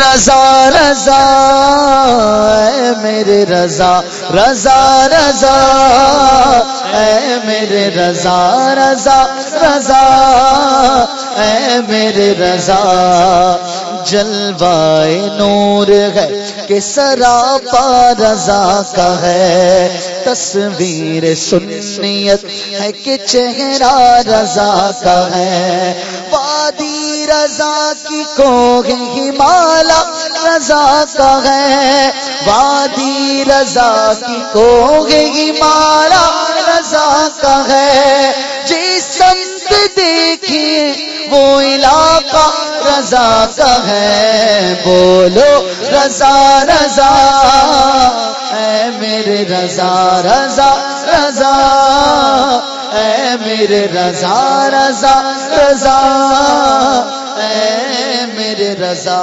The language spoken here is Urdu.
رضا رضا، اے میرے رضا رضا رضا، اے میرے رضا رضا رضا، اے میرے رضا۔ جلوائے نور ہے کہ سراپا رضا کا ہے۔ تصویر سنیت ہے کہ چہرہ رضا کا ہے۔ وادی رضا کی کو ہمالا رضا کا ہے۔ وادی رضا کی کو ہمالا رضا کا ہے۔ جس سمت دیکھیے وہ علاقہ رضا کا ہے۔ بولو رضا رضا۔ رضا رضا رضا۔ اے میرے رضا رضا رضا۔ اے میرے رضا۔